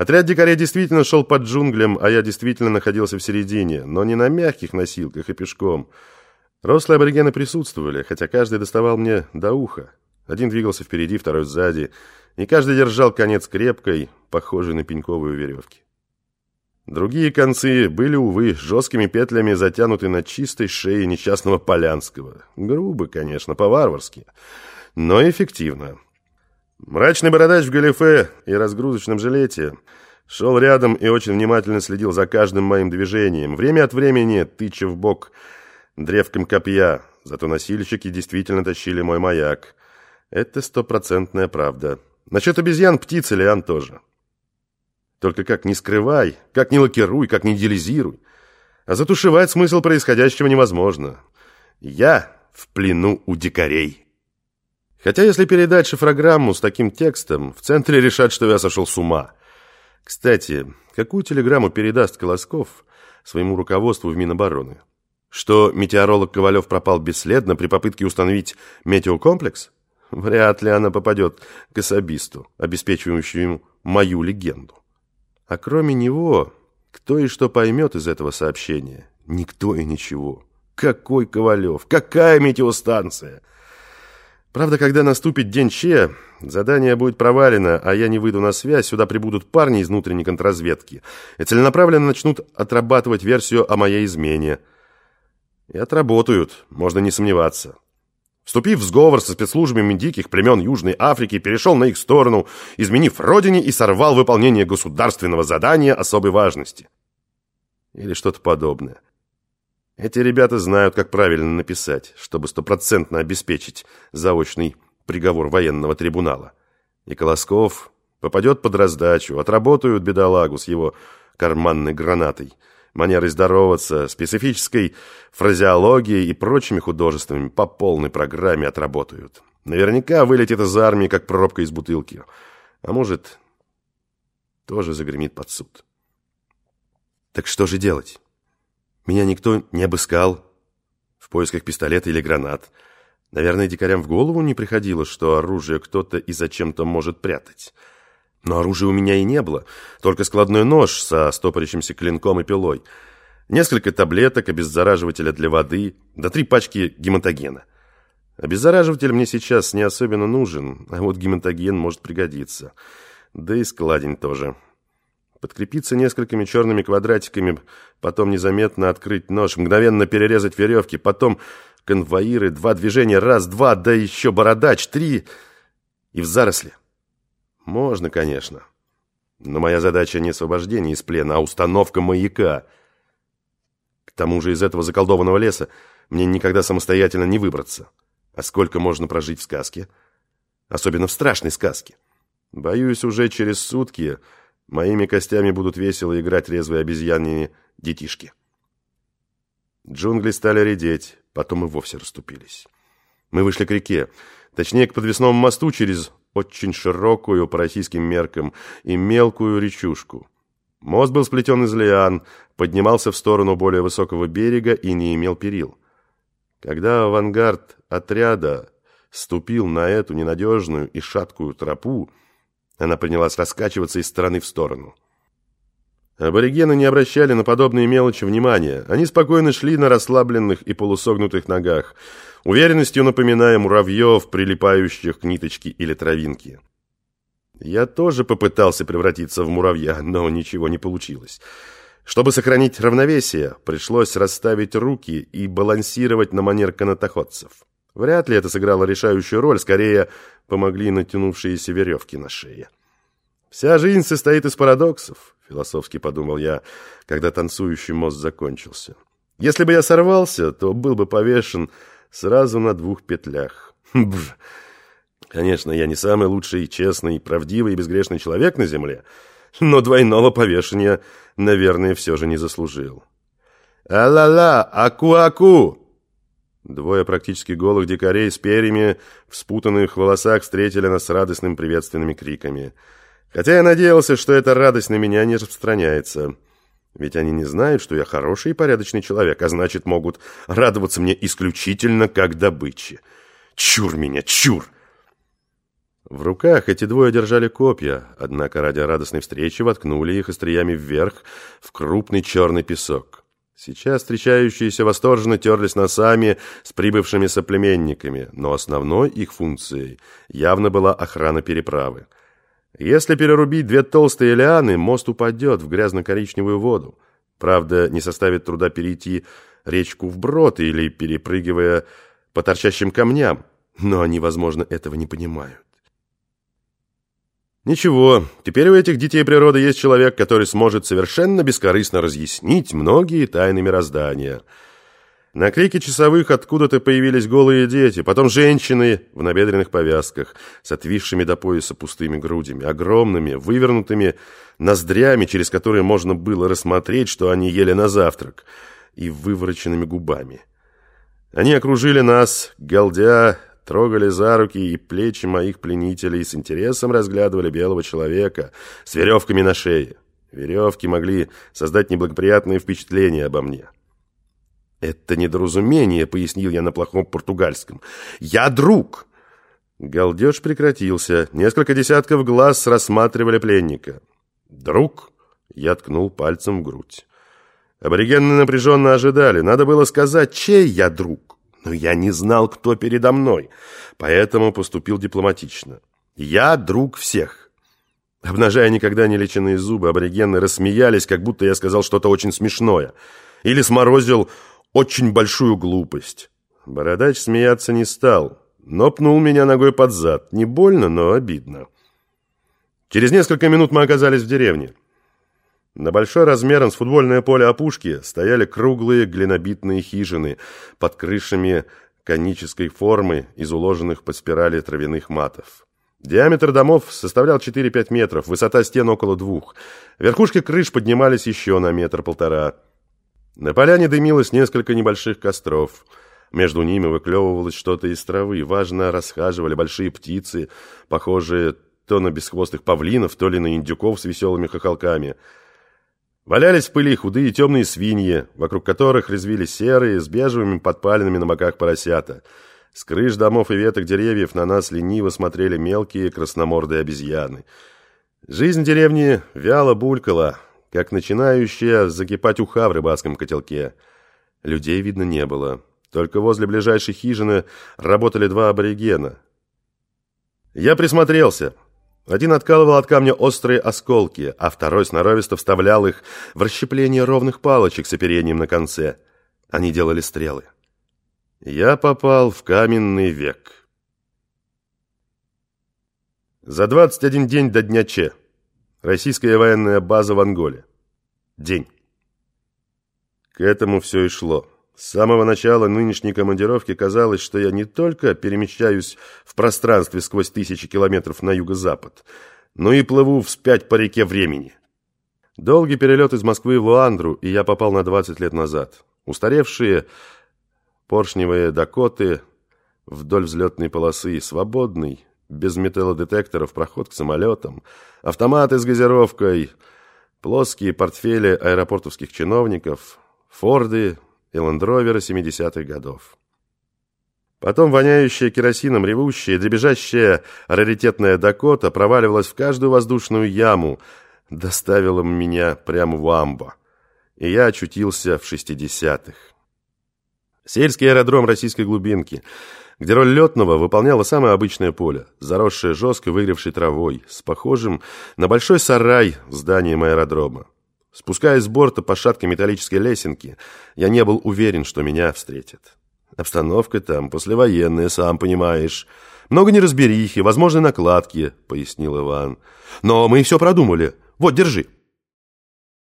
Отряд дикарей действительно шел под джунглям, а я действительно находился в середине, но не на мягких носилках и пешком. Рослые аборигены присутствовали, хотя каждый доставал мне до уха. Один двигался впереди, второй сзади, и каждый держал конец крепкой, похожей на пеньковую веревки. Другие концы были, увы, жесткими петлями затянуты на чистой шее несчастного Полянского. Грубо, конечно, по-варварски, но эффективно. Мрачный бородач в галифе и разгрузочном жилете шел рядом и очень внимательно следил за каждым моим движением, время от времени тыча в бок древком копья, зато носильщики действительно тащили мой маяк. Это стопроцентная правда. Насчет обезьян, птиц и лиан тоже. Только как не скрывай, как не лакируй, как не идеализируй. А затушевать смысл происходящего невозможно. Я в плену у дикарей. Хотя если передать шифрограмму с таким текстом, в центре решат, что я сошел с ума. Кстати, какую телеграмму передаст Колосков своему руководству в Минобороны? Что метеоролог Ковалев пропал бесследно при попытке установить метеокомплекс? Вряд ли она попадет к особисту, обеспечивающему мою легенду. А кроме него, кто и что поймет из этого сообщения? Никто и ничего. Какой Ковалев? Какая метеостанция? Правда, когда наступит день Че, задание будет провалено, а я не выйду на связь, сюда прибудут парни из внутренней контрразведки и целенаправленно начнут отрабатывать версию о моей измене. И отработают, можно не сомневаться. Вступив в сговор со спецслужбами диких племен Южной Африки, перешел на их сторону, изменив родине и сорвал выполнение государственного задания особой важности. Или что-то подобное. Эти ребята знают, как правильно написать, чтобы стопроцентно обеспечить заочный приговор военного трибунала. И Колосков попадет под раздачу, отработают бедолагу с его карманной гранатой, манерой здороваться, специфической фразеологией и прочими художествами по полной программе отработают. Наверняка вылетит из армии, как пробка из бутылки. А может, тоже загремит под суд. Так что же делать? Меня никто не обыскал в поисках пистолета или гранат. Наверное, дикарям в голову не приходило, что оружие кто-то и зачем-то может прятать. Но оружия у меня и не было, только складной нож со стопорящимся клинком и пилой, несколько таблеток, обеззараживателя для воды, да три пачки гематогена. Обеззараживатель мне сейчас не особенно нужен, а вот гематоген может пригодиться. Да и складень тоже подкрепиться несколькими черными квадратиками, потом незаметно открыть нож, мгновенно перерезать веревки, потом конвоиры, два движения, раз, два, да еще бородач, три и в заросли. Можно, конечно. Но моя задача не освобождение из плена, а установка маяка. К тому же из этого заколдованного леса мне никогда самостоятельно не выбраться. А сколько можно прожить в сказке? Особенно в страшной сказке. Боюсь, уже через сутки Моими костями будут весело играть резвые обезьянные детишки. Джунгли стали редеть, потом и вовсе расступились. Мы вышли к реке, точнее к подвесному мосту через очень широкую по российским меркам и мелкую речушку. Мост был сплетен из лиан, поднимался в сторону более высокого берега и не имел перил. Когда авангард отряда ступил на эту ненадежную и шаткую тропу, она принялась раскачиваться из стороны в сторону. Аборигены не обращали на подобные мелочи внимания. Они спокойно шли на расслабленных и полусогнутых ногах, уверенностью напоминая муравьев, прилипающих к ниточке или травинке. Я тоже попытался превратиться в муравья, но ничего не получилось. Чтобы сохранить равновесие, пришлось расставить руки и балансировать на манер канатоходцев. Вряд ли это сыграло решающую роль, скорее помогли натянувшиеся веревки на шее. «Вся жизнь состоит из парадоксов», — философски подумал я, когда танцующий мост закончился. «Если бы я сорвался, то был бы повешен сразу на двух петлях. Конечно, я не самый лучший, честный, правдивый и безгрешный человек на земле, но двойного повешения, наверное, все же не заслужил». «А-ла-ла! Аку-аку!» Двое практически голых дикарей с перьями в спутанных волосах встретили нас с радостными приветственными криками. Хотя я надеялся, что эта радость на меня не распространяется. Ведь они не знают, что я хороший и порядочный человек, а значит, могут радоваться мне исключительно как добыче. Чур меня, чур! В руках эти двое держали копья, однако ради радостной встречи воткнули их остриями вверх в крупный черный песок. Сейчас встречающиеся восторженно терлись носами с прибывшими соплеменниками, но основной их функцией явно была охрана переправы. Если перерубить две толстые лианы, мост упадет в грязно-коричневую воду. Правда, не составит труда перейти речку вброд или перепрыгивая по торчащим камням, но они, возможно, этого не понимают. Ничего, теперь у этих детей природы есть человек, который сможет совершенно бескорыстно разъяснить многие тайны мироздания. На крики часовых откуда-то появились голые дети, потом женщины в набедренных повязках, с отвисшими до пояса пустыми грудями, огромными, вывернутыми ноздрями, через которые можно было рассмотреть, что они ели на завтрак, и вывороченными губами. Они окружили нас, галдя, трогали за руки и плечи моих пленителей с интересом разглядывали белого человека с веревками на шее. Веревки могли создать неблагоприятное впечатление обо мне. «Это недоразумение», — пояснил я на плохом португальском. «Я друг!» Галдеж прекратился. Несколько десятков глаз рассматривали пленника. «Друг?» — я ткнул пальцем в грудь. Аборигены напряженно ожидали. Надо было сказать, чей я друг но я не знал, кто передо мной, поэтому поступил дипломатично. Я друг всех. Обнажая никогда не леченные зубы, аборигены рассмеялись, как будто я сказал что-то очень смешное. Или сморозил очень большую глупость. Бородач смеяться не стал, но пнул меня ногой под зад. Не больно, но обидно. Через несколько минут мы оказались в деревне. На большой размером с футбольное поле опушки стояли круглые глинобитные хижины под крышами конической формы из уложенных по спирали травяных матов. Диаметр домов составлял 4-5 метров, высота стен около двух. Верхушки крыш поднимались еще на метр-полтора. На поляне дымилось несколько небольших костров. Между ними выклевывалось что-то из травы. Важно расхаживали большие птицы, похожие то на бесхвостых павлинов, то ли на индюков с веселыми хохолками – Валялись в пыли худые темные свиньи, вокруг которых резвились серые, с бежевыми подпалинами на боках поросята. С крыш домов и веток деревьев на нас лениво смотрели мелкие красномордые обезьяны. Жизнь деревни вяло булькала, как начинающая закипать уха в рыбацком котелке. Людей видно не было. Только возле ближайшей хижины работали два аборигена. Я присмотрелся. Один откалывал от камня острые осколки, а второй сноровисто вставлял их в расщепление ровных палочек с оперением на конце. Они делали стрелы. Я попал в каменный век. За 21 день до дня Че. Российская военная база в Анголе. День. К этому все и шло. С самого начала нынешней командировки казалось, что я не только перемещаюсь в пространстве сквозь тысячи километров на юго-запад, но и плыву вспять по реке времени. Долгий перелет из Москвы в Луандру, и я попал на 20 лет назад. Устаревшие поршневые Дакоты вдоль взлетной полосы, свободный, без металлодетекторов проход к самолетам, автоматы с газировкой, плоские портфели аэропортовских чиновников, форды, и лендровера 70-х годов. Потом воняющая керосином ревущая, дребезжащая раритетная Дакота проваливалась в каждую воздушную яму, доставила меня прямо в Амбо, и я очутился в 60-х. Сельский аэродром российской глубинки, где роль летного выполняло самое обычное поле, заросшее жестко выгревшей травой, с похожим на большой сарай зданием аэродрома. Спускаясь с борта по шаткой металлической лесенке, я не был уверен, что меня встретят. Обстановка там послевоенная, сам понимаешь. Много неразберихи, возможны накладки, пояснил Иван. Но мы все продумали. Вот, держи.